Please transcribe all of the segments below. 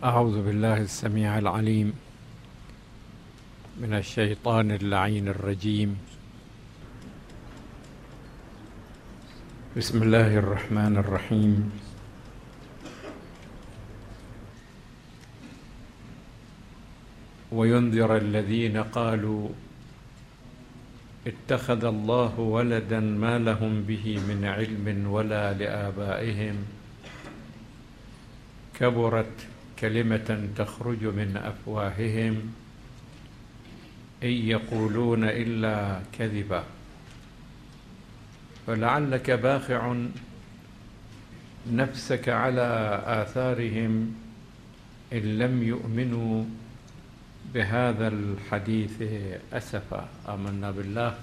أعوذ بالله السميع العليم من الشيطان اللعين الرجيم. بسم الله الرحمن الرحيم. وينذر الذين قالوا اتخذ الله ولدا ما لهم به من علم ولا لآبائهم. كبرت كلمة تخرج من أفواههم إن يقولون إلا كذبا. فلعلك باخع نفسك على آثارهم إن لم يؤمنوا بهذا الحديث أسفا. آمنا بالله.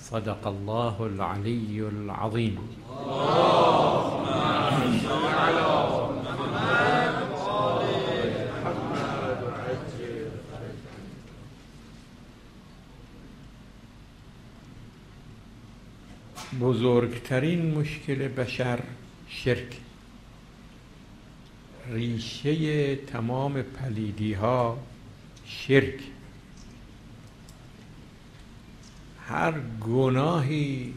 صدق الله العلي العظيم. اللهم صل على بزرگترین مشکل بشر شرک. ریشه تمام پلیدی ها شرک. هر گناهی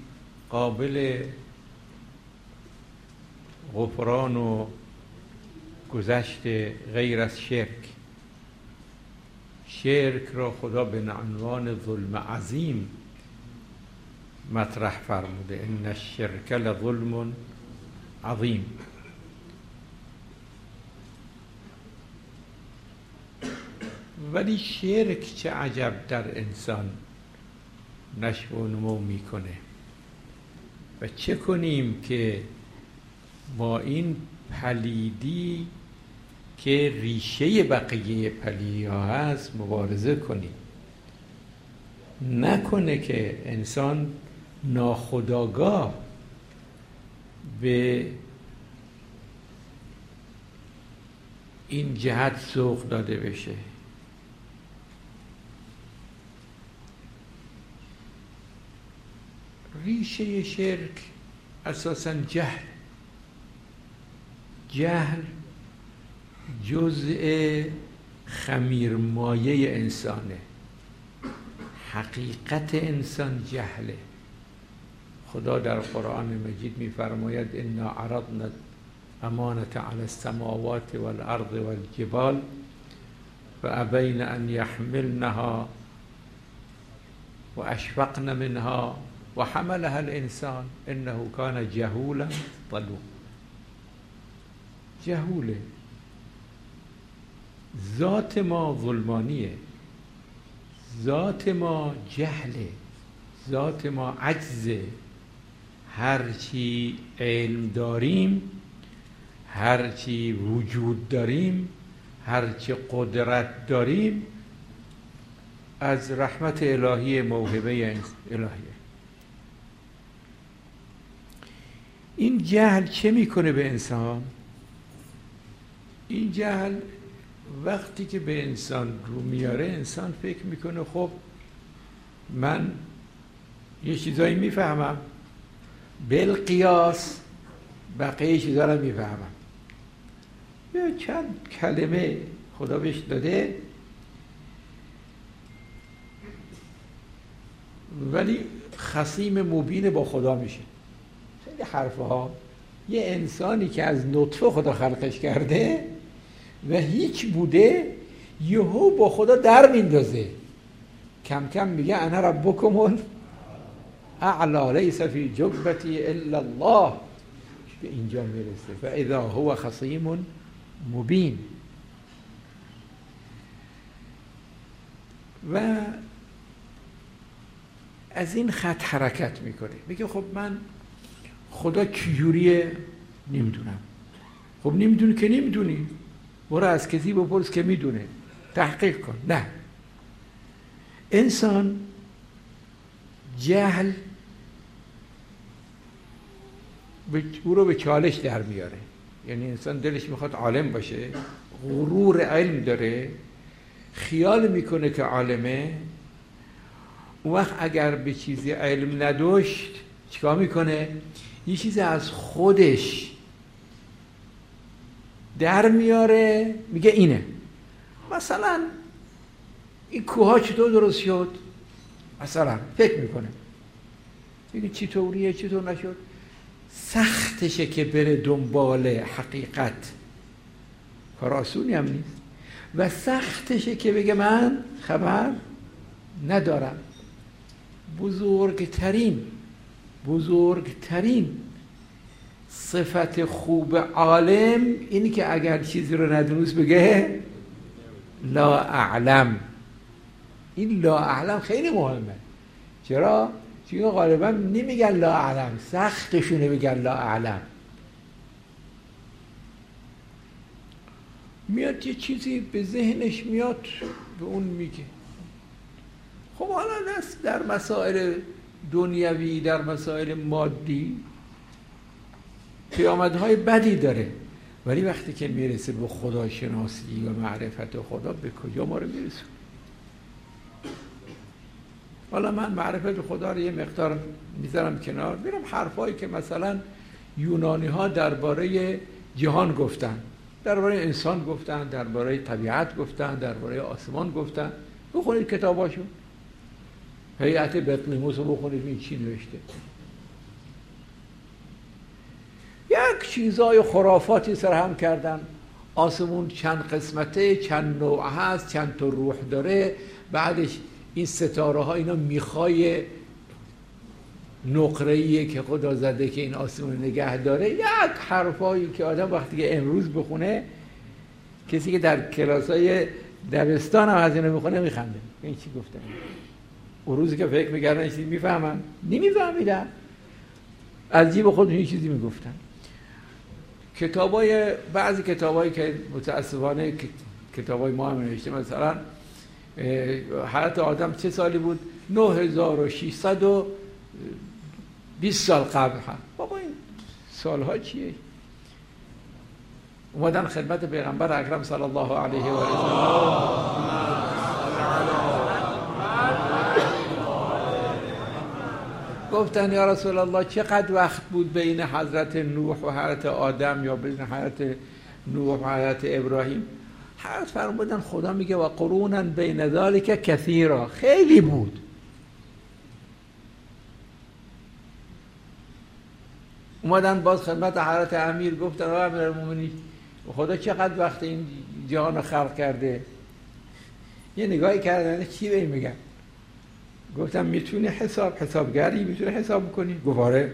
قابل غفران و گذشت غیر از شرک. شرک را خدا به عنوان ظلم عظیم مطرح فرموده. ان الشرک لظلم عظیم. ولی شرک چه عجب در انسان نشو و نمو می‌کنه. و چه کنیم که با این پلیدی که ریشه بقیه پلیدی ها هست مبارزه کنیم؟ نکنه که انسان ناخداگاه به این جهت سوق داده بشه. ریشه شرک اساسا جهل. جهل جزء خمیرمایه انسانه. حقیقت انسان جهله. خدا در قرآن مجید میفرماید انا عرضنا امانت على السماوات والارض والجبال فابین ان يحملنها واشفقن منها وحملها الانسان انه كان جهولا ظلوما جهوله ذات ما ظلمانیه. ذات ما جهله. ذات ما عجزه. هرچی علم داریم هرچی وجود داریم هرچی قدرت داریم از رحمت الهی موهبه الهیه این جهل چه می‌کنه به انسان؟ این جهل وقتی که به انسان رو میاره انسان فکر می‌کنه خب من یه چیزایی می‌فهمم. بالقیاس بقیه چیزا رو می‌فهمم. یه چند کلمه خدا بهش داده. ولی خصیم مبین با خدا میشه. خیلی حرفه ها یه انسانی که از نطفه خدا خلقش کرده و هیچ بوده یهو با خدا در میندازه کم کم میگه انا ربکمون. اعلا لیس فی جبتی الا الله. به اینجا می‌رسه. و اذا هو خصیم مبین و از این خط حرکت می‌کنه. میگه خب من خدا چجوریه نمی‌دونم. خب نمی‌دونی که نمی‌دونی. برو از کسی بپرس که می‌دونه. تحقیق کن. نه. انسان جهل او رو به چالش در میاره. یعنی انسان دلش می‌خواد عالم باشه غرور علم داره خیال می‌کنه که عالمه. اون وقت اگر به چیزی علم نداشت چیکار می‌کنه؟ یه چیز از خودش در میاره میگه اینه. مثلا این کوها چطور درست شد؟ مثلا فکر می‌کنه. میگه چطوریه چطور نشد؟ سختشه که بره دنبال حقیقت. کار آسونی هم نیست. و سختشه که بگه من خبر ندارم. بزرگترین بزرگترین صفت خوب عالم اینی که اگر چیزی رو ندونست بگه لا اعلم. این لا اعلم خیلی مهمه. چرا؟ چون غالبا نمیگن لا اعلم سختشونه بگن لا اعلم. میاد یه چیزی به ذهنش میاد به اون میگه. خب حالا دست در مسائل دنیوی در مسائل مادی پیامدهای بدی داره. ولی وقتی که می‌رسه به خداشناسی و معرفت خدا به کجا ما رو می‌رسه حالا من معرفت خدا رو یه مقدار می‌ذارم کنار. میرم حرفایی که مثلا یونانی ها درباره جهان گفتن درباره انسان گفتن درباره طبیعت گفتن درباره آسمان گفتن. بخونید کتاباشون هیئت بطلیموس رو بخونید این چی نوشته؟ یک چیزای خرافاتی سر هم کردن. آسمون چند قسمته چند نوع هست چند تا روح داره. بعدش این ستاره ها اینا می‌خوای نقره که خدا زده که این آسمون نگه داره. یک حرفایی که آدم وقتی که امروز بخونه کسی که در کلاس های دبستان هم از اینو می‌خونه میخنده. این چی گفتم اون روزی که فکر می‌کردن چیزی می‌فهمن. نمیفهمیدن. از جیب خودشون یه چیزی می‌گفتن. کتابای بعضی کتابایی که متاسفانه کتابای ما هم نوشته مثلا حالت آدم چه سالی بود؟ 9620 سال قبل هم. بابا این سالها چیه؟ اومدن خدمت پیغمبر اکرم صلی الله علیه و آله. گفتن یا رسول الله چقدر وقت بود بین حضرت نوح و حضرت آدم یا بین حضرت نوح و حضرت ابراهیم؟ حضرت فرمودن خدا میگه و قرونا بین ذالک کثیرا. خیلی بود. اومدن باز خدمت حضرت امیر گفتن آقا امیر المومنی خدا چقدر وقت این جهان رو خلق کرده؟ یه نگاهی کردن چی به میگن؟ گفتم می‌تونی حساب حسابگری می‌تونی حساب کنی گواره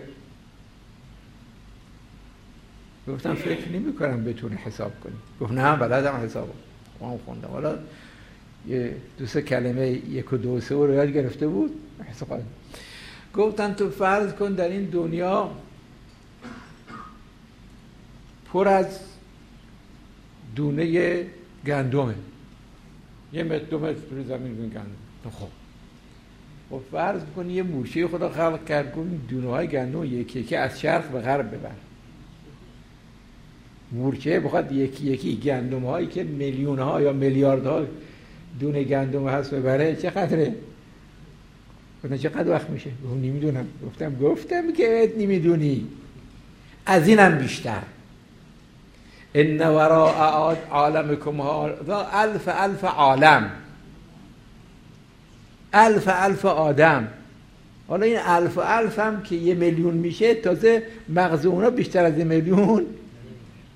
گفتم فکر نمی کنم بتونی حساب کنی. گفت نه بلدم حساب ما خوندم. حالا یه دو سه کلمه یک و دو سه رو یاد گرفته بود. حساب گفتن تو فرض کن در این دنیا پر از دونه گندمه. یه متر دو متر زمین گندم. خب. خب فرض کنی یه موشه خدا خلق کرد کن دونه های گندم یکی یکی از شرق به غرب ببر. مورچه بخواد یکی یکی گندم هایی که میلیون ها یا میلیارد ها دونه گندم هست ببره چقدره؟ گفتن چقدر وقت میشه؟ گفتم نمی‌دونم. گفتم گفتم که نمی‌دونی. از اینم بیشتر. ان وراء عالمکم ها الف الف عالم. الف الف آدم. حالا این الف الف هم که یه میلیون میشه تازه مغز اونا بیشتر از یه میلیون.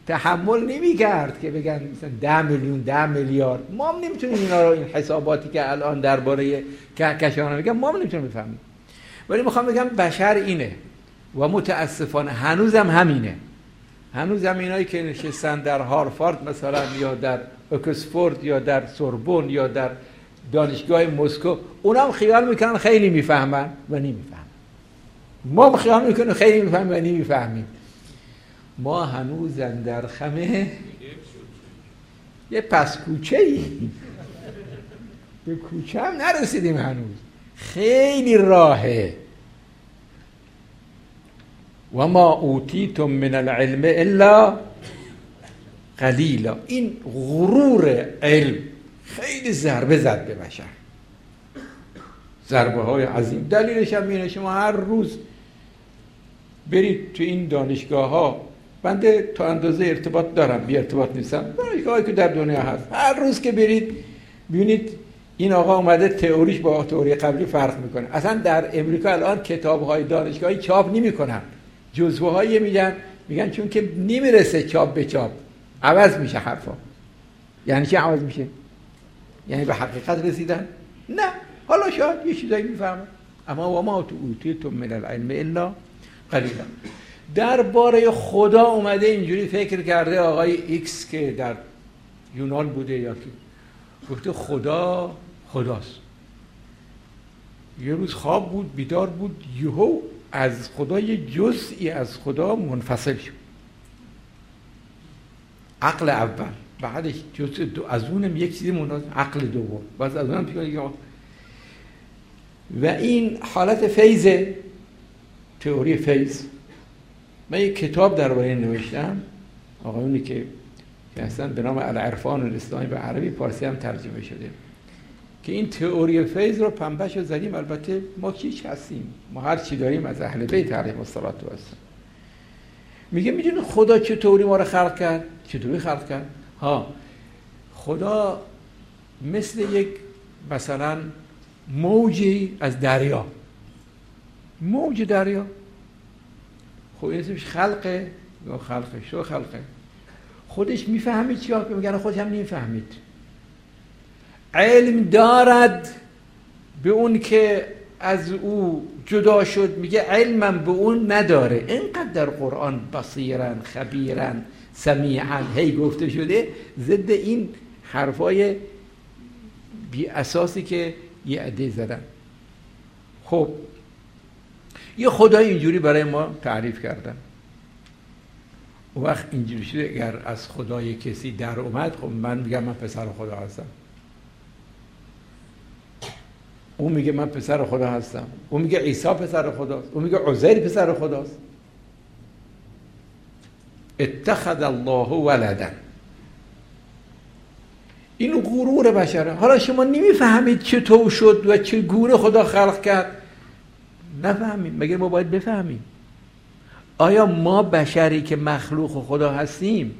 تحمل نمی کرد که بگن مثلا ده میلیون ده میلیارد. ما هم نمی‌تونیم اینا رو این حساباتی که الان درباره کهکشان میگن ما هم نمی‌تونیم بفهمیم. ولی می‌خوام بگم بشر اینه و متاسفانه هنوزم همینه. هنوز هم اینایی که نشستن در هارفارد مثلا یا در اکسفورد یا در سوربون یا در دانشگاه مسکو اونا هم خیال می‌کنن خیلی می‌فهمن و نمی‌فهمن. ما هم خیال می‌کنیم خیلی می‌فهمیم و نمی‌فهمیم. ما هنوز در خمه یه پس کوچه ای به کوچه هم نرسیدیم هنوز. خیلی راهه. و ما اوتیتم من العلم الا قلیلا. این غرور علم خیلی ضربه زد به بشر. ضربه های عظیم. دلیلش هم اینه شما هر روز برید تو این دانشگاه ها بنده تا اندازه ارتباط دارم بی ارتباط نیستم. دانشگاهی که در دنیا هست. هر روز که برید ببینید این آقا اومده تئوریش با تئوری قبلی فرق می‌کنه. اصلا در امریکا الان کتاب های دانشگاهی چاپ نمی‌کنن. جزوه هایی میگن میگن چون که نمی‌رسه چاپ به چاپ. عوض میشه حرفا. یعنی چی عوض میشه؟ یعنی به حقیقت رسیدن؟ نه. حالا شاید یه چیزایی می‌فهمن. اما و ما تو تو من العلم الا قلیلا. درباره خدا اومده اینجوری فکر کرده آقای ایکس که در یونان بوده یا که گفته خدا خداست. یه روز خواب بود بیدار بود یهو از خدا یه جزئی از خدا منفصل شد. عقل اول بعدش جزء دو از اونم یک چیزی مناز عقل دوم. باز از اونم پیدا و این حالت فیض تئوری فیض. من یک کتاب درباره نوشتم آقایونی که که اصلا به نام العرفان الاسلامی به عربی پارسی هم ترجمه شده. که این تئوری فیض رو پنبش رو زدیم. البته ما کیچ هستیم. ما هر چی داریم از اهل بیت علیهم الصلاه و میگه می‌دونه خدا چطوری ما رو خلق کرد؟ چطوری خلق کرد؟ ها خدا مثل یک مثلا موجی از دریا. موج دریا. خب این اسمش خلقه یا خلقه؟ شو خلقه؟ خودش می‌فهمید چیا که میگن خودش هم نمی‌فهمید؟ علم دارد به اون که از او جدا شد میگه علمم به اون نداره. اینقدر در قرآن بصیرن خبیرن سمیعن هی گفته شده ضد این حرفای بی اساسی که یه عده زدن. خب یه خدای اینجوری برای ما تعریف کردن. و وقت اینجوری شده اگر از خدای کسی در اومد خب من میگم من پسر خدا هستم. او میگه من پسر خدا هستم. او میگه عیسی پسر خداست. او میگه عزیر پسر خداست. اتخذ الله ولدا. این غرور بشره. حالا شما نمی‌فهمید چطور شد و چگونه خدا خلق کرد. نفهمیم. مگه ما باید بفهمیم؟ آیا ما بشری که مخلوق خدا هستیم؟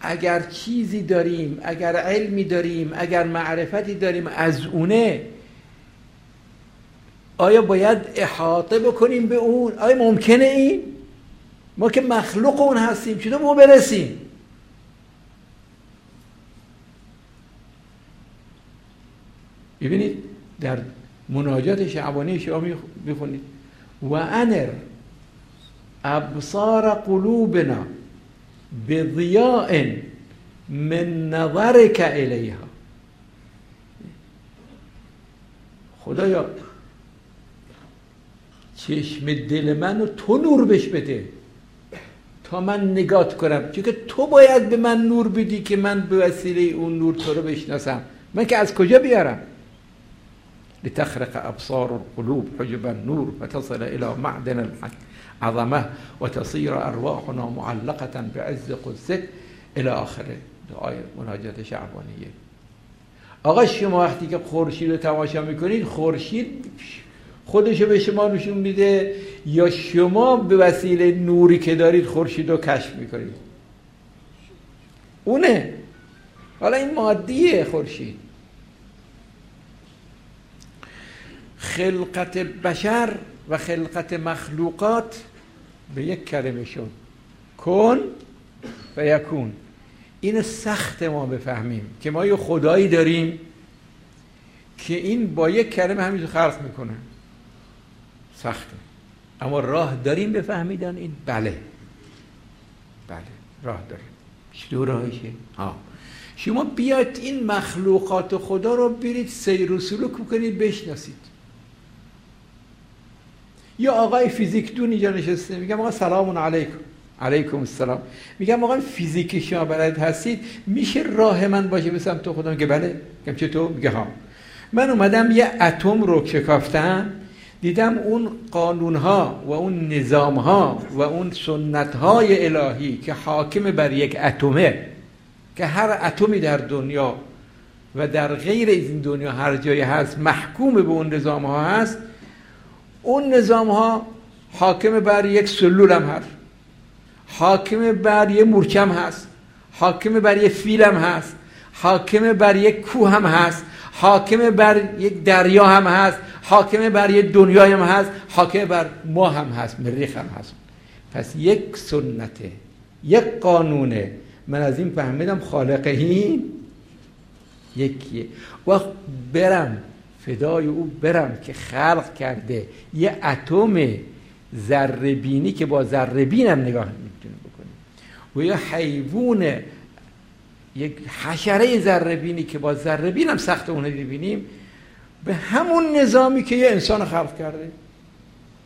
اگر چیزی داریم اگر علمی داریم اگر معرفتی داریم از اونه آیا باید احاطه بکنیم به اون؟ آیا ممکنه این ما که مخلوق اون هستیم چطور ما برسیم؟ ببینید در مناجات شعبانی شما می‌خونید و انر ابصار قلوبنا بضیاء من نظرک الیها. خدایا چشم دل منو تو نور بش بده. تا من نگات کنم. چون که تو باید به من نور بدی که من به وسیله اون نور تو رو بشناسم. من که از کجا بیارم؟ لتخرق ابصار القلوب حجب النور وتصل الى معدن الحق. عظمه وتصير ارواحنا معلقه بعز قدسك الى آخر دعای مناجات شعبانیه. آقا شما وقتی که خورشید رو تماشا می‌کنید خورشید خودشو به شما نشون میده یا شما به وسیله نوری که دارید خورشید رو کشف می‌کنید اونه. حالا این مادیه خورشید. خلقت بشر و خلقت مخلوقات به یک کلمه شد. کن و یکون. این سخت ما بفهمیم که ما یه خدایی داریم که این با یک کلمه همینطور خلق می‌کنه. سخته. اما راه داریم بفهمیدن این؟ بله. بله. راه داریم. چطور راهشه ها شما بیاید این مخلوقات خدا رو برید سیر و سلوک بکنید بشناسید. یا آقای فیزیک دون اینجا نشسته. میگم آقا سلام علیکم. علیکم السلام. میگم آقا فیزیک شما بلد هستید؟ میشه راه من باشه به سمت خدا که بله. میگم چطور؟ میگه ها. من اومدم یه اتم رو شکافتم دیدم اون قانون ها و اون نظام ها و اون سنت های الهی که حاکم بر یک اتمه که هر اتمی در دنیا و در غیر این دنیا هر جایی هست محکوم به اون نظام ها هست اون نظام ها حاکم بر یک سلول هم هست. حاکم بر یه مورچم هست. حاکم بر یه فیلم هست. حاکم بر یک کوه هم هست. حاکم بر یک دریا هم هست. حاکم بر یک دنیای هم هست. حاکم بر ما هم هست. مریخ هم هست. پس یک سنته یک قانونه من از این فهمیدم خالق این. یکیه. و برم فدای او برم که خلق کرده. یه اتم ذره بینی که با ذره بینم نگاه می‌تونه بکنیم و یه حیوان یک حشره ذره بینی که با ذره بینم سخت اون ببینیم به همون نظامی که یه انسان خلق کرده.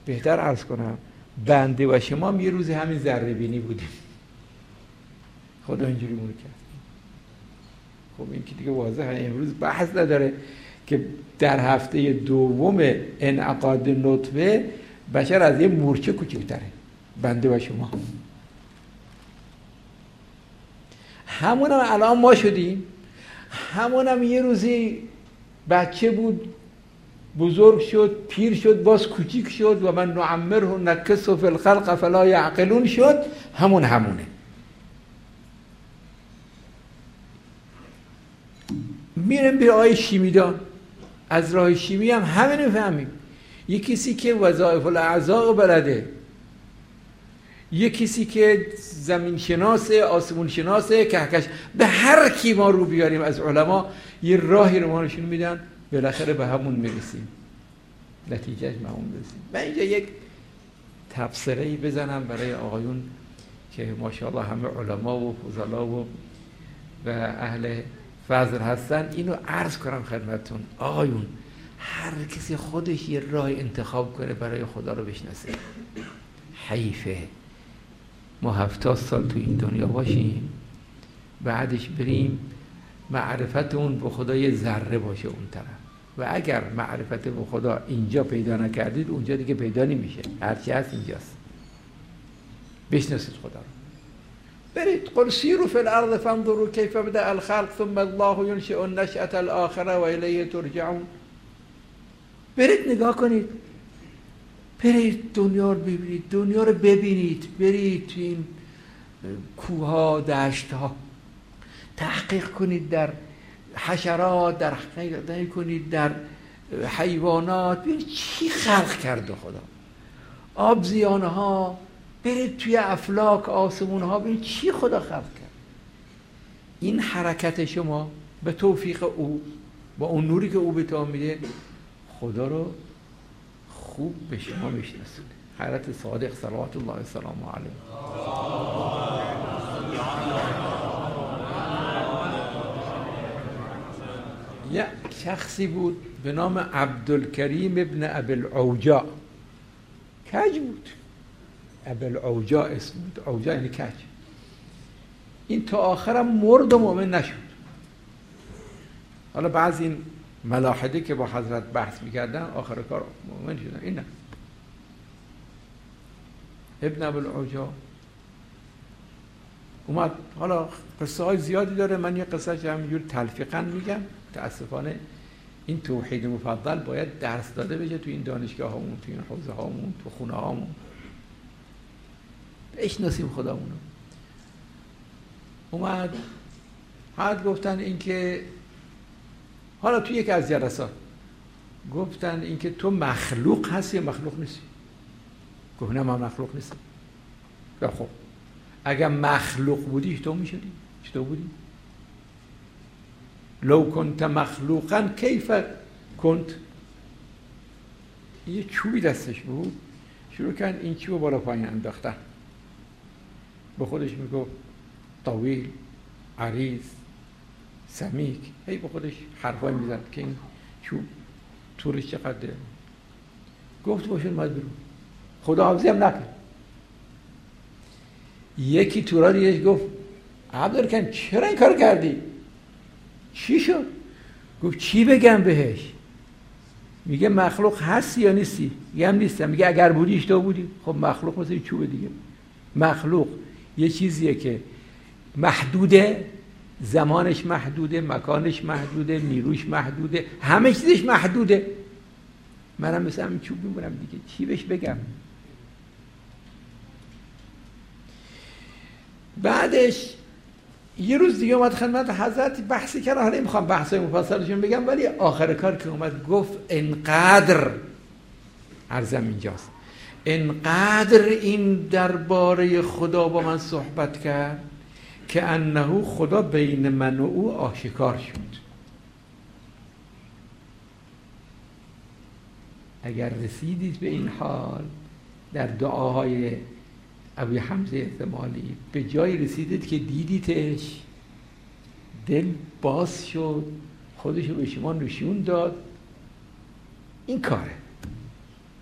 بهتر عرض کنم بنده و شما یه روز همین ذره بینی بودیم. خدا اینجوری مونه کرد. خب این که دیگه واضحه امروز بحث نداره. که در هفته دوم انعقاد نطفه بشر از یه مورچه کوچکتره. بنده و شما. همون هم الان ما شدیم. همون هم یه روزی بچه بود بزرگ شد پیر شد باز کوچیک شد و من نعمره نکس و فی الخلق فلا یعقلون شد. همون همونه. میرم به آی شیمیدان. از راه شیمی هم همین فهمیم. یه کسی که وظایف الاعضاء بلده. یه کسی که زمین شناسه آسمون شناسه کهکش. به هر کی ما رو بیاریم از علما یه راهی رو ما نشون میدن بالاخره به همون می‌رسیم. نتیجهش به همون می‌رسیم. من اینجا یک ای بزنم برای آقایون که ماشاءالله همه علما و فضلا و و اهل فضل هستن اینو عرض کنم خدمتون آقایون هر کسی خودش یه راه انتخاب کنه برای خدا رو بشناسه. حیفه ما هفتاد سال تو این دنیا باشیم بعدش بریم معرفت اون به خدا یه ذره باشه اون طرف. و اگر معرفت به خدا اینجا پیدا نکردید اونجا دیگه پیدا نمیشه. هرچی هست اینجاست. بشناسید خدا رو. برید قل سیرو فی الارض فانظروا کیف بدا الخلق ثم الله ینشئ النشأة الاخره و الیه ترجعون. برید نگاه کنید. برید دنیا رو ببینید دنیا رو ببینید. برید تو این کوها دشت ها تحقیق کنید در حشرات در حقیقت کنید در حیوانات. ببینید چی خلق کرده خدا. آب زیانه ها برید توی افلاک آسمون ها ببینید چی خدا خلق کرد. این حرکت شما به توفیق او با اون نوری که او به تا میده خدا رو خوب به شما میشناسونه. حضرت صادق صلوات الله وسلامه علیه. یه شخصی بود به نام عبدالکریم ابن عوجا کج بود؟ ابل عوجا اسم بود. عوجا یعنی کج. این تا آخرم مرد و مؤمن نشد. حالا بعض این ملاحده که با حضرت بحث می‌کردن آخر کار مؤمن شدن. این نه. ابن ابو العجا اومد. حالا قصه های زیادی داره. من یه قصه همینجور تلفیقا میگم. تاسفانه این توحید مفضل باید درس داده بشه تو این دانشگاه همون تو این حوزه هامون تو خونه هامون بشناسیم خدامونو اومد حد گفتن اینکه حالا تو یک از جلسات گفتن اینکه تو مخلوق هستی یا مخلوق نیستی؟ گفت نه من مخلوق نیستم. خب اگر مخلوق بودی تو می‌شدی؟ چطور بودی؟ لو کنت مخلوقا کیف کنت. یه چوبی دستش بود. شروع کرد این چوب بالا پایین انداختن. به خودش می‌گفت طویل عریض سمیک. هی به خودش حرفای می‌زد که این چوب طولش چقدره. گفت باشون ماید برو. خدا هم نکرد. یکی تورا دیگه گفت عبدالکن چرا این کار کردی؟ چی شد؟ گفت چی بگم بهش؟ میگه مخلوق هستی یا نیستی؟ میگه هم نیستم. میگه اگر بودی تو بودی. خب مخلوق مثل چوب دیگه. مخلوق. یه چیزیه که محدوده زمانش محدوده مکانش محدوده نیروش محدوده همه چیزش محدوده. منم مثل همین چوب میمونم دیگه. چی بهش بگم؟ بعدش یه روز دیگه اومد خدمت حضرت بحثی کرد حالا می‌خوام بحث مفصلشون بگم ولی آخر کار که اومد گفت انقدر ارزم اینجاست. انقدر این درباره خدا با من صحبت کرد که انه خدا بین من و او آشکار شد. اگر رسیدید به این حال در دعاهای ابی حمزه احتمالی به جایی رسیدید که دیدیدش دل باز شد خودشو به شما نشون داد. این کاره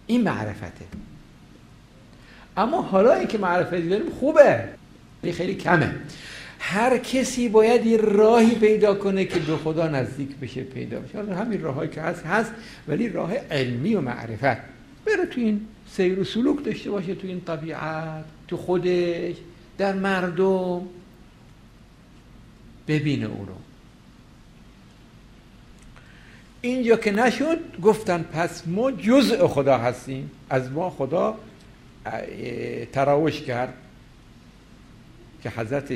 این معرفته. اما حالا که معرفتی داریم خوبه. خیلی کمه. هر کسی باید یه راهی پیدا کنه که به خدا نزدیک بشه پیدا بشه. حالا همین راههایی که هست هست ولی راه علمی و معرفت. بره تو این سیر و سلوک داشته باشه تو این طبیعت تو خودش در مردم. ببینه او رو. اینجا که نشد گفتن پس ما جزء خدا هستیم. از ما خدا تراوش کرد که حضرت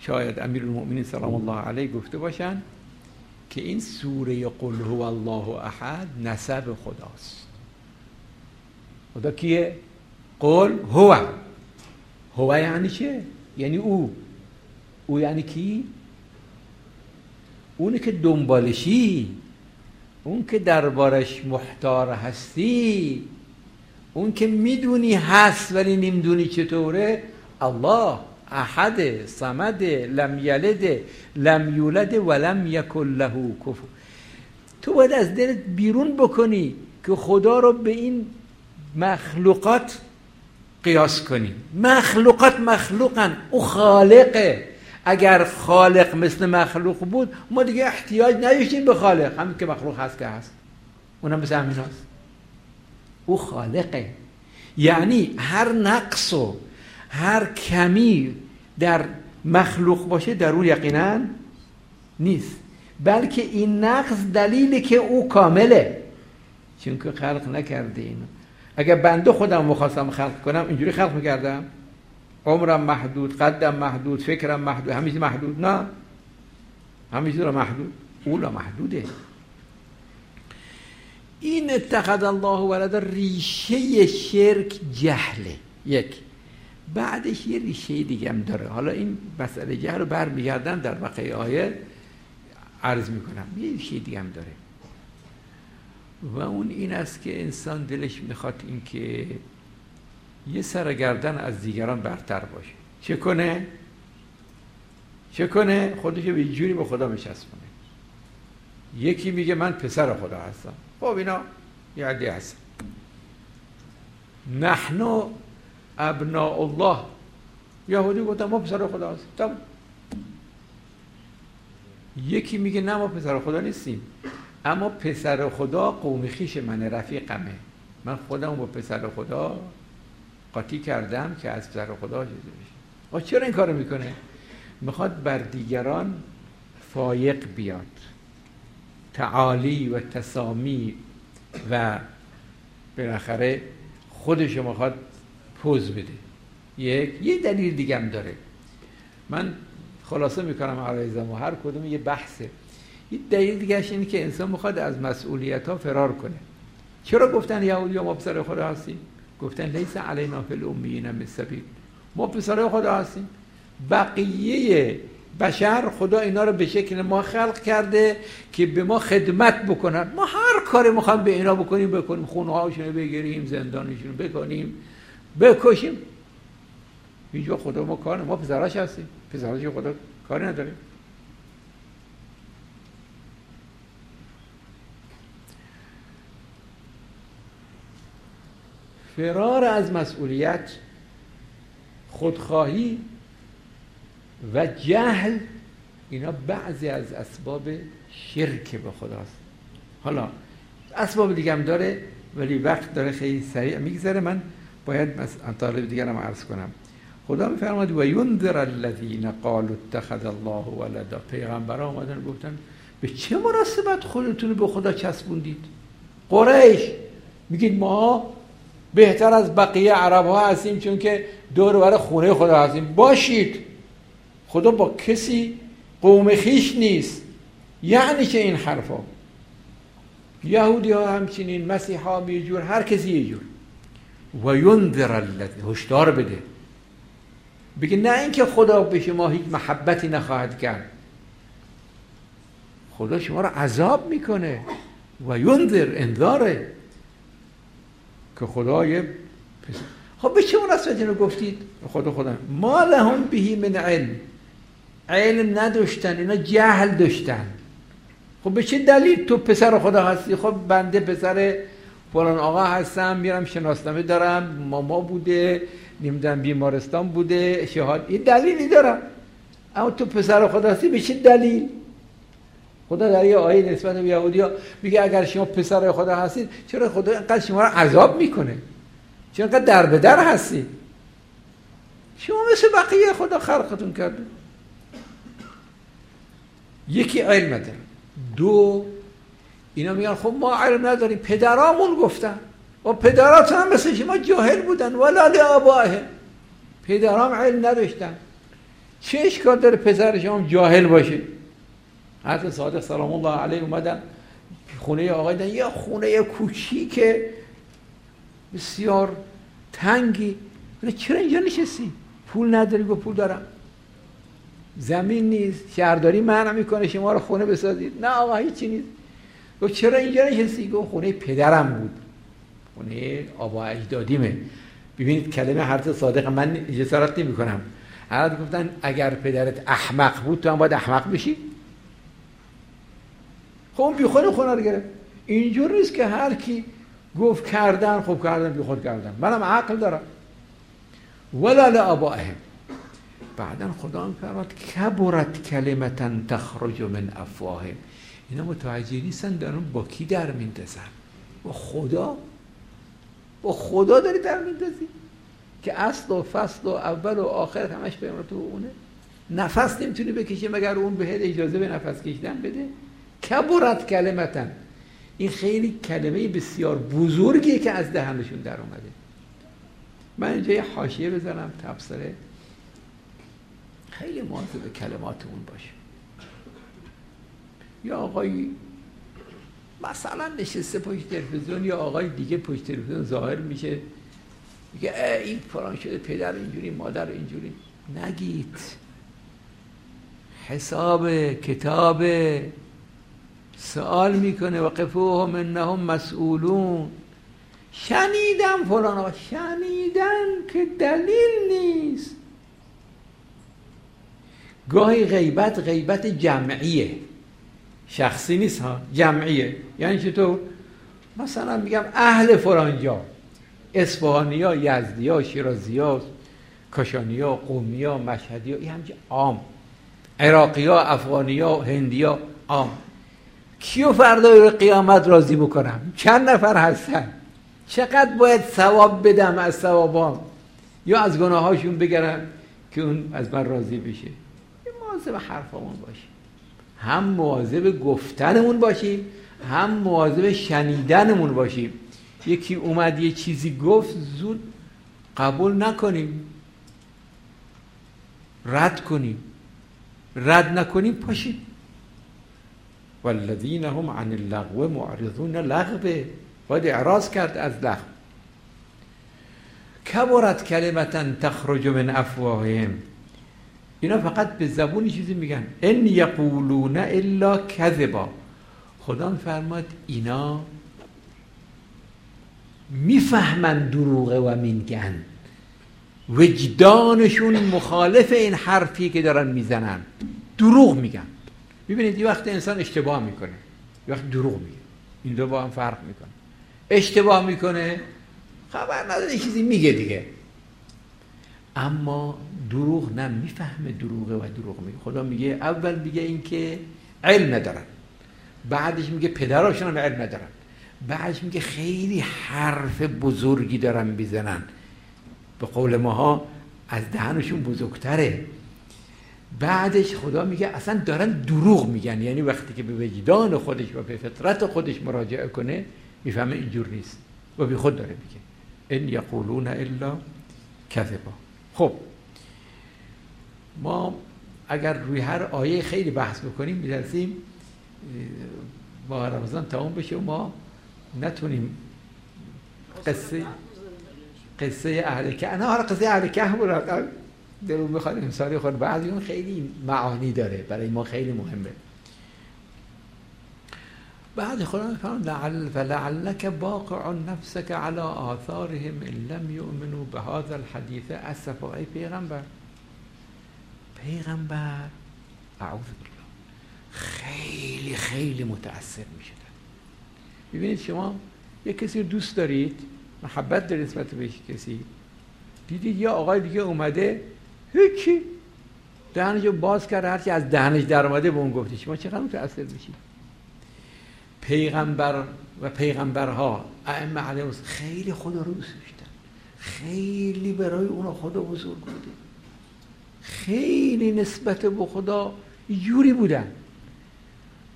شاید امیر المؤمنین سلام الله علیه گفته باشن که این سوره قل هو الله احد نسب خداست خدا کیه؟ قل هو هو یعنی چه؟ یعنی او او یعنی کی؟ اونی که دنبالشی اون که دربارش محتار هستی اون که می‌دونی هست ولی نمی‌دونی چطوره الله احد صمد لم یلد لم یولد ولم یکن له کفو. تو باید از دلت بیرون بکنی که خدا رو به این مخلوقات قیاس کنی. مخلوقات مخلوقن او خالقه. اگر خالق مثل مخلوق بود ما دیگه احتیاج نداشتیم به خالق. همین که مخلوق هست که هست. اونم مثل همین هست. او خالقه. یعنی هر نقص و هر کمی در مخلوق باشه در اون یقینا نیست. بلکه این نقص دلیلی که او کامله. چون که خلق نکرده اینو. اگر بنده خودم مخواستم خلق کنم اینجوری خلق می‌کردم؟ عمرم محدود قدم محدود فکرم محدود همیشه محدود. نه. همیشه را محدود. اولا محدوده. این اتخذ الله ولد ریشه شرک جهله. یک. بعدش یه ریشه دیگه هم داره. حالا این مسئله جهل رو برمیگردن در بقیه آیه عرض می‌کنم. یه ریشه دیگه هم داره. و اون این است که انسان دلش می‌خواد این که یه سرگردن از دیگران برتر باشه. چه کنه؟ چه کنه؟ خودشو به جوری به خدا میچسبونه. یکی میگه من پسر خدا هستم. خب اینا یه عدی نحنو ابناء الله یهودی گفتم ما پسر خدا هستیم. یکی میگه نه ما پسر خدا نیستیم. اما پسر خدا قوم خیش من رفیقمه. من خودم با پسر خدا قاطی کردم که از پسر خدا جزه بشه. چرا این کارو می‌کنه؟ می‌خواد بر دیگران فایق بیاد. تعالی و تسامی و بالاخره خودش می‌خواد پوز بده. یک یه دلیل دیگه هم داره. من خلاصه می‌کنم عرایزم و هر کدوم یه بحثه. یه دلیل دیگه اینه که انسان می‌خواد از مسئولیت ها فرار کنه. چرا گفتن یهودی ما پسر خدا هستیم گفتن لیس علینا فی الامیین من ما پسر خدا هستیم. بقیه بشر خدا اینا رو به شکل ما خلق کرده که به ما خدمت بکنن. ما هر کاری می‌خوایم به اینا بکنیم بکنیم خونه هاشون بگیریم زندانشون بکنیم بکشیم. اینجا خدا ما کار ما پسراش هستیم. پسراش خدا کاری نداریم. فرار از مسئولیت خودخواهی و جهل اینا بعضی از اسباب شرک به خداست. حالا اسباب دیگه هم داره ولی وقت داره خیلی سریع میگذره. من باید طالب دیگرم عرض کنم. خدا میفرماد و ینذر الذین قالوا اتخذ الله ولدا. پیغمبر آمدن گفتن به چه مناسبت خودتون به خدا چسبوندید؟ قریش. میگید ما بهتر از بقیه عرب ها هستیم چون که دور بر خونه خدا هستیم. باشید. خدا با کسی قوم خیش نیست. یعنی که این حرفا؟ یهودی ها همچنین مسیح ها یه جور هر کسی یه جور. و ینذر هشدار بده. بگه نه اینکه خدا به شما هیچ محبتی نخواهد کرد. خدا شما رو عذاب می‌کنه. و ینذر انذاره. که خدا یه خب به چه مناسبت اینو گفتید؟ خدا خدا ما لهم بهی من علم. علم نداشتن اینا جهل داشتن. خب به چه دلیل تو پسر خدا هستی؟ خب بنده پسر فلان آقا هستم میرم شناسنامه دارم ماما بوده نمی‌دونم بیمارستان بوده شهاد. این دلیلی دارم. اما تو پسر خدا هستی به چه دلیل؟ خدا در یه آیه نسبت به یهودی ها میگه اگر شما پسر خدا هستید چرا خدا اینقدر شما رو عذاب می‌کنه؟ چرا اینقدر در به در هستید؟ شما مثل بقیه خدا خلقتون کرده. یکی علم نداره دو اینا میگن خب ما علم نداریم. پدرامون گفتن. و پدراتون هم مثل شما جاهل بودن. ولا لآبائه پدرام علم نداشتن. چه اشکال داره پسر شما جاهل باشه؟ حضرت صادق سلام الله علیه. اومدن خونه آقای دن. یه خونه کوچیک بسیار تنگی. چرا اینجا نشستی؟ پول نداری؟ با پول دارم. زمین نیست شهرداری منع می‌کنه شما رو خونه بسازید. نه آقا هیچی نیست. گفت چرا اینجا نشستی؟ گفت خونه پدرم بود. خونه آبا اجدادیمه. ببینید کلمه حضرت صادق من جسارت نمی کنم حضرت گفتن اگر پدرت احمق بود تو هم باید احمق بشی. خب اون بیخود خونه رو گرفت. اینجور نیست که هر کی گفت کردن خب کردن بیخود کردن. منم عقل دارم. ولا لآبائهم. بعدا خدا هم فرماد کبرت کلمتا تخرج من افواهم. اینا متوجه نیستن دارن با کی در میندازن. با خدا؟ با خدا داری در میندازی؟ که اصل و فصل و اول و آخر همش به تو اونه؟ نفس نمی‌تونی بکشی مگر اون بهت اجازه به نفس کشیدن بده؟ کبرت کلمتن. این خیلی کلمه بسیار بزرگیه که از دهنشون در اومده. من اینجا یه حاشیه بزنم تبصره. خیلی به کلماتمون باشه یا آقای مثلا نشسته پشت تلویزیون یا آقای دیگه پشت تلویزیون ظاهر میشه. میگه این فران شده پدر اینجوری مادر اینجوری. نگید. حساب کتاب سوال می‌کنه و قفوهم انهم مسئولون. شنیدم فلان آقا شنیدن که دلیل نیست. گاهی غیبت غیبت جمعیه. شخصی نیست ها جمعیه. یعنی چطور؟ مثلا میگم اهل فلانجا اصفهانی ها یزدی ها شیرازی ها کاشانی ها قومی ها مشهدی ها این همچه عام. عراقی ها افغانی ها هندی ها عام. کیو فردا قیامت راضی بکنم؟ چند نفر هستن؟ چقدر باید ثواب بدم از ثوابام؟ یا از گناهاشون بگرم که اون از من راضی بشه؟ مواظب حرفامون باشیم. هم مواظب گفتنمون باشیم هم مواظب شنیدنمون باشیم. یکی اومد یه چیزی گفت زود قبول نکنیم. رد کنیم. رد نکنیم پاشیم والذین هم عن اللغو معرضون لغوه. باید اعراض کرد از لغو. کبرت کلمتا تخرج من افواههم. اینا فقط به زبونی چیزی میگن. ان یقولون الا کذبا. خدا فرماد اینا می‌فهمن دروغه و میگن. وجدانشون مخالف این حرفی که دارن می‌زنن. دروغ میگن. ببینید یه وقت انسان اشتباه می‌کنه. یه وقت دروغ میگه. این دو با هم فرق می‌کنه. اشتباه می‌کنه خبر نداره چیزی میگه دیگه. اما دروغ نه می‌فهمه دروغه و دروغ میگه. خدا میگه اول میگه این که علم ندارن. بعدش میگه پدراشون هم علم ندارن. بعدش میگه خیلی حرف بزرگی دارن بیزنن به قول ماها از دهنشون بزرگتره. بعدش خدا میگه اصلا دارن دروغ میگن. یعنی وقتی که به وجدان خودش و به فطرت خودش مراجعه کنه می‌فهمه اینجور نیست. و بی خود داره میگه. ان یقولون الا کذبا. خب ما اگر روی هر آیه خیلی بحث بکنیم می‌رسیم با رمضان تمام بشه و ما نتونیم قصه قصه اهل که حالا قصه اهل که دلون بخواد امسال خود بعضی اون خیلی معانی داره برای ما خیلی مهمه. بعد خدا میفرمان لعل فلعلك باقع نفسك على آثارهم ان لم يؤمنوا بهذا الحديث اسفا ای پیغمبر. پیغمبر اعوذ بالله. خیلی خیلی متاثر می‌شدن. ببینید شما یه کسی رو دوست دارید محبت دارید نسبت به کسی. دیدید یا آقای دیگه اومده هیچی. دهنشو باز کرده هرچی از دهنش در اومده به اون گفتی شما چقدر متاثر میشید پیغمبر و پیغمبرها ائمه علیهم خیلی خدا رو دوست داشتن. خیلی برای اونا خدا بزرگ بوده خیلی نسبت به خدا جوری بودن.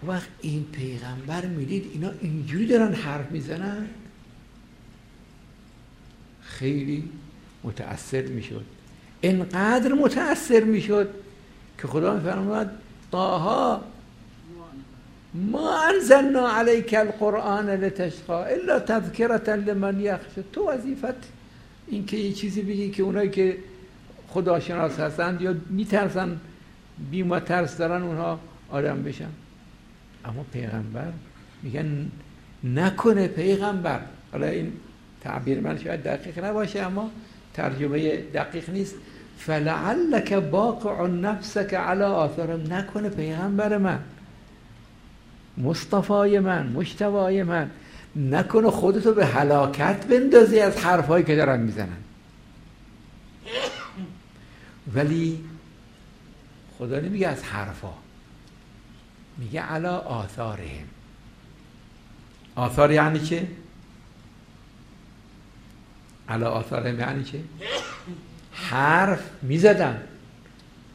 وقت این پیغمبر می‌دید اینا اینجوری دارن حرف می‌زنن. خیلی متأثر می‌شد. انقدر متأثر می‌شد که خدا میفرماد طاها ما انزلنا عليك القرآن لتشقى الا تذکرة لمن یخشى. تو وظیفت این که یه چیزی بگی که اونایی که خداشناس هستند یا میترسن بیما ترس دارن اونها آدم بشن. اما پیغمبر میگن نکنه پیغمبر. حالا این تعبیر من شاید دقیق نباشه اما ترجمه دقیق نیست. فلعلک باقع نفسک علی آثارم. نکنه پیغمبر من مصطفای من مشتوای من نکنه خودتو به هلاکت بندازی از حرفهایی که دارن می‌زنن. ولی خدا نمیگه از حرفا. میگه علا آثارهم. آثار یعنی چه؟ علا آثارهم یعنی چه؟ حرف می‌زدن.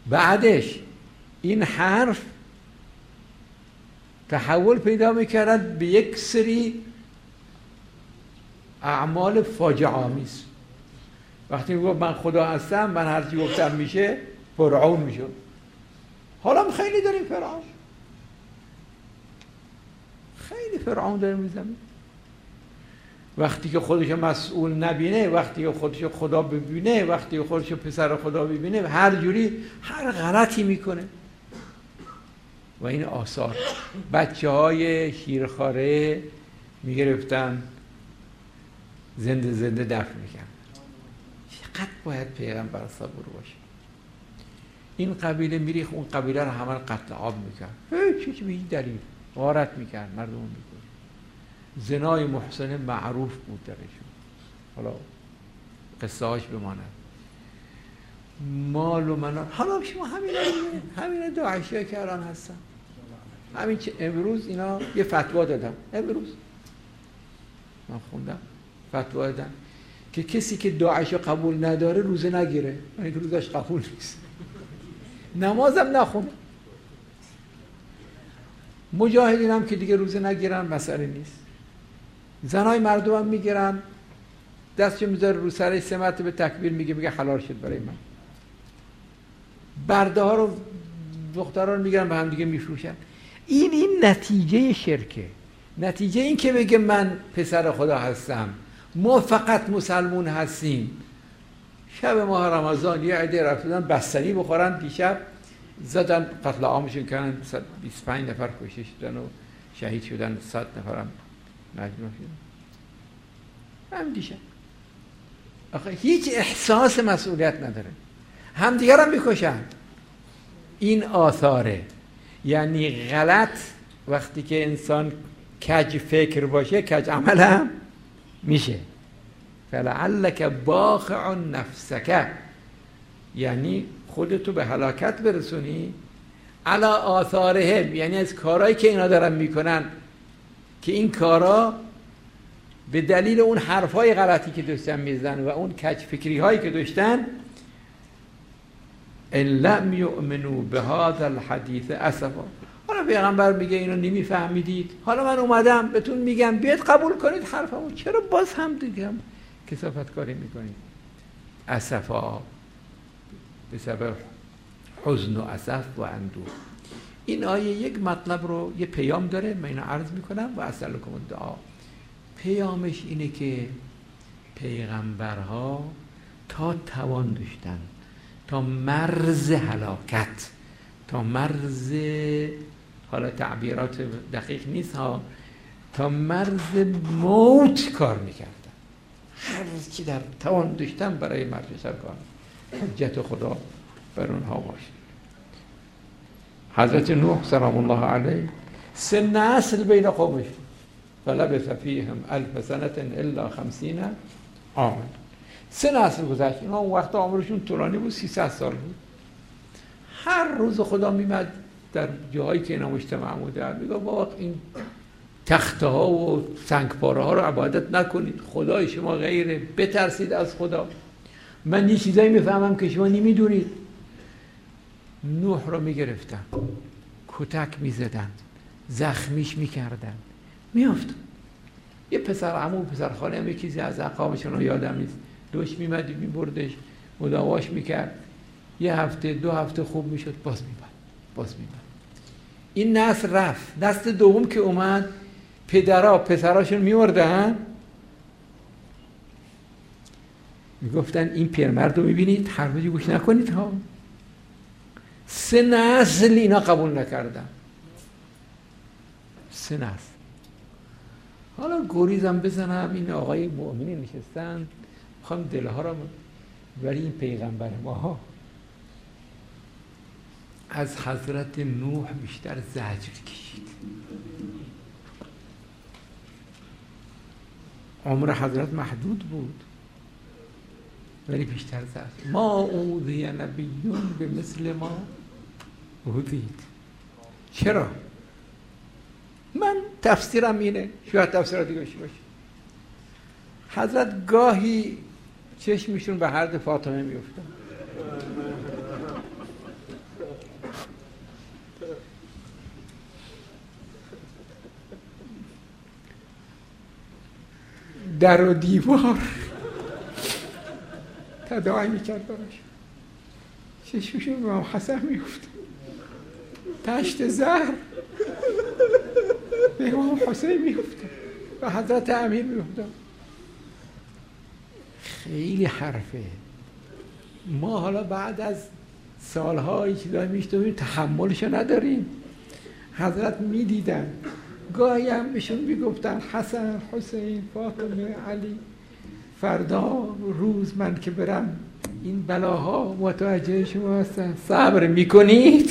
بعدش این حرف تحول پیدا می‌کردن به یک سری اعمال فاجعه آمیز وقتی می‌گفت من خدا هستم من هرچی گفتم میشه فرعون می‌شد. حالا خیلی داریم فرعون. خیلی فرعون داریم می‌زنیم وقتی که خودش مسئول نبینه وقتی که خودش خدا ببینه وقتی که خودش پسر خدا ببینه هر جوری هر غلطی می‌کنه. و این آثار. بچه های شیرخاره می‌گرفتن زنده زنده دفن میکن چقدر باید پیغمبر صبور باشه؟ این قبیله میریخ اون قبیله رو همه قتل عام می‌کرد. هیچ به این دلیل. غارت می‌کرد مردم زنای محسن معروف بود درشون حالا قصه هاش بماند مال و منال حالا شما همین همین داعشی که الان هستن. همین که امروز اینا یه فتوا دادم امروز. من خوندم. فتوا دادم که کسی که داعش قبول نداره روزه نگیره. من که روزش قبول نیست. نمازم نخونه مجاهدین هم که دیگه روزه نگیرن مسئله نیست. زنای مردم هم می‌گیرن دستشو می‌ذاره رو سرش سمت به تکبیر میگه میگه حلال شد برای من. برده ها رو دختران می‌گیرن به هم دیگه میفروشن. این این نتیجه شرکه. نتیجه این که بگه من پسر خدا هستم ما فقط مسلمون هستیم. شب ماه رمضان یه عده رفتن بستنی بخورن دیشب زدن قتل عامشون کردن 25 نفر کشته شدن و شهید شدن 100 نفرم. مجروح شدن هم دیشب آخه هیچ احساس مسئولیت نداره. همدیگر هم می‌کشن. این آثاره. یعنی غلط وقتی که انسان کج فکر باشه کج عمل هم میشه. فلعلک باخع نفسک. یعنی خودتو به هلاکت برسونی. علا آثارهم. یعنی از کارهایی که اینا دارن می‌کنن که این کارا به دلیل اون حرفای غلطی که داشتن میزن و اون کج فکری هایی که داشتن ان لم یؤمنوا به هذا اسفا حالا پیغمبر میگه اینو نمیفهمیدید. حالا من اومدم بهتون میگم بیاد قبول کنید حرفمو. چرا باز هم دیگم کسافت کاری می‌کنید؟ اسفا به سبب حزن و اسف و اندوه. این آیه یک مطلب رو یه پیام داره من اینو عرض می‌کنم و اصل دعا. پیامش اینه که پیغمبرها تا توان داشتن تا مرز هلاکت تا مرز حالا تعبیرات دقیق نیست ها تا مرز موت کار می‌کردن. هر چی در توان داشتن برای مرز سر کار حجت خدا بر اونها باشه. حضرت نوح سلام الله علیه. سه نسل بین قومش. فلبث فیهم الف سنت الا خمسین عاما. سه نسل گذشت. اینا وقت عمرشون طولانی بود 300 سال بود. هر روز خدا میمد در جاهایی که اینا مجتمع بودن میگه بابا این تخته ها و سنگ پاره ها رو عبادت نکنید. خدای شما غیره. بترسید از خدا. من یه چیزایی می‌فهمم که شما نمی‌دونید. نوح رو می‌گرفتن. کتک می‌زدن زخمیش می‌کردن میافت. یه پسر عمو پسر خاله هم یه چیزی از عقابشون رو یادم نیست. دوش میمد میبردش مداواش می‌کرد. یه هفته دو هفته خوب می‌شد باز می‌برد باز می‌برد این نسل رفت. دست دوم که اومد پدرها پسراشون میوردن می‌گفتن این پیرمرد رو می‌بینید؟ هر گوش نکنید ها. سه نسل اینا قبول نکردن. سه نسل. حالا گریزم بزنم این آقای مؤمنی نشستن. می‌خوام دلها رو ولی این پیغمبر ما از حضرت نوح بیشتر زجر کشید. عمر حضرت محدود بود. ولی بیشتر زجر. ما اوذی نبیون به مثل ما. اوذید چرا؟ من تفسیرم اینه. شاید تفسیر دیگه باشه حضرت گاهی چشمشون به حرد فاطمه میفتن در و دیوار. تداعی می‌کرد براش. چشمشون به حسن میفت تشت زهر به امام حسین میفته و حضرت امیر میفته خیلی حرفه. ما حالا بعد از سالها چیزایی میشتویم تحملشو نداریم. حضرت می‌دیدن. گاهی هم بهشون می‌گفتن حسن حسین فاطمه علی. فردا روز من که برم این بلاها متوجه شما هستن. صبر می‌کنید.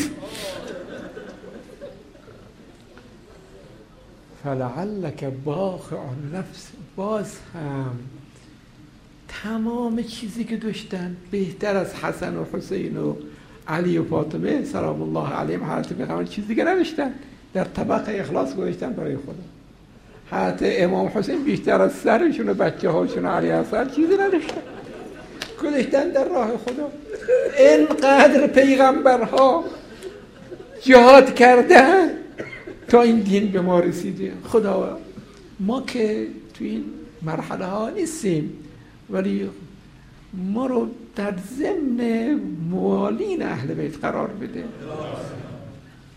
فلعلک باخع نفس باز هم. تمام چیزی که داشتن بهتر از حسن و حسین و علی و فاطمه سلام الله علیهم حضرت پیغمبر چیزی دیگه نداشتن در طبق اخلاص گذاشتن برای خدا. حضرت امام حسین بیشتر از سرشون و بچه هاشون علی حسن چیزی نداشتن. گذاشتن در راه خدا. اینقدر پیغمبرها جهاد کردن تا این دین به ما رسیده. خدا ما که تو این مرحله ها نیستیم ولی ما رو در ضمن موالین اهل بیت قرار بده.